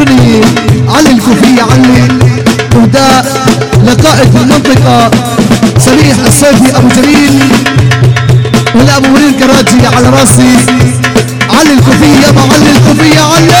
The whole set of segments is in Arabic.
اغني علي الكوفية علي اهداء لقائد المنطقة سميح الصيفي أبو جليل ولا أبو وليد كراجي على راسي. علي الكوفية يابا علي الكوفية علي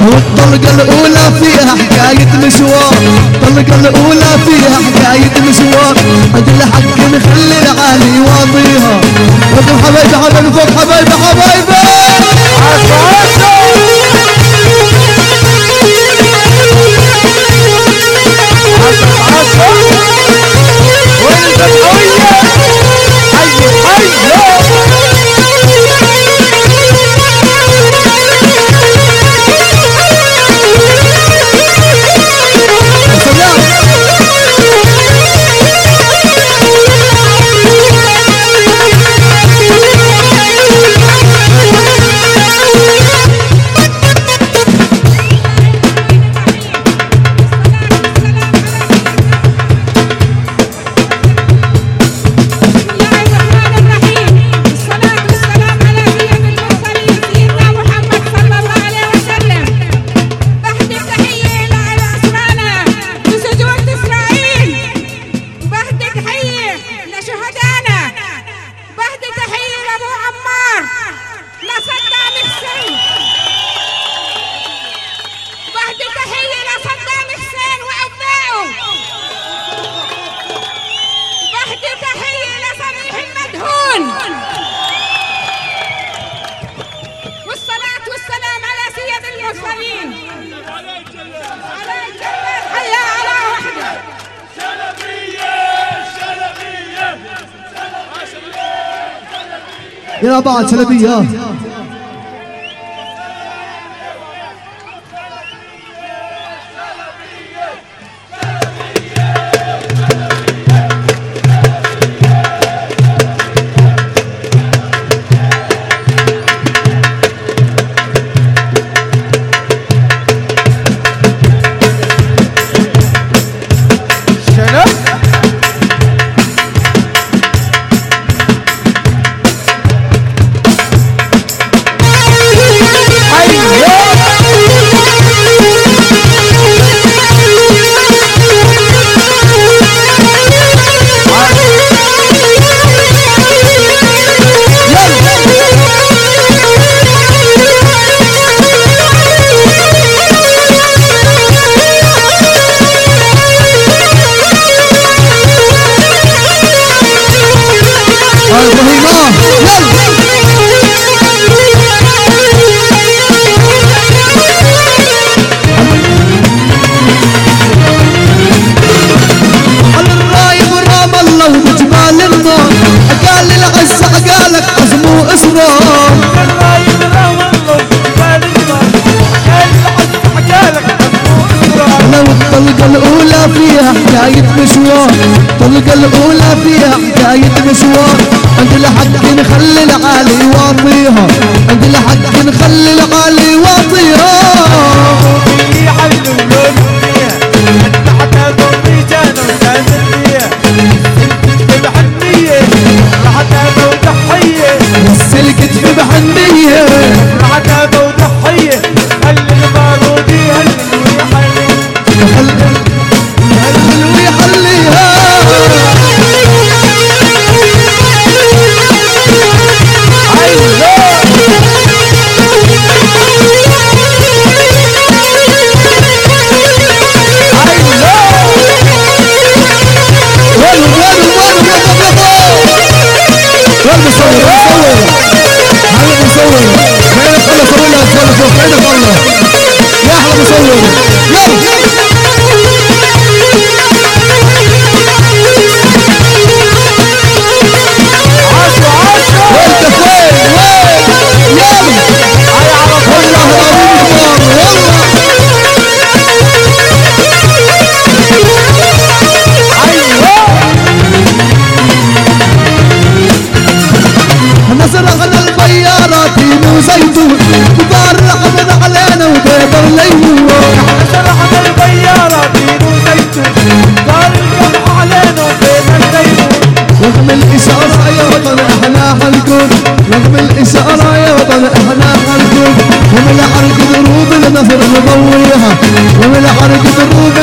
والطلقة الأولى فيها حكاية مشوار الطلقة الأولى فيها حكاية مشوار أجل حق نخلي العالي واضيها وقف حبايبي حبايبي فوق حبايبي حبايبي میرا بادشاہ دیا الأولى فيها حكاية مشوار طلقة الأولى فيها حكاية مشوار عند الحق نخلي العالي واطيها. عند الحق نخلي العالي واطيها. سرقنا البيارات وزيتون وفرق من علينا وبيض الليمون سرحنا البيارة دين وزيتون قال الجمع علينا وبين الليمون رغم الإشارة يا وطن إحنا حنكون رغم الإشارة يا وطن إحنا حنكون ومن حرق دروب النصر نضويها ومن حرق دروب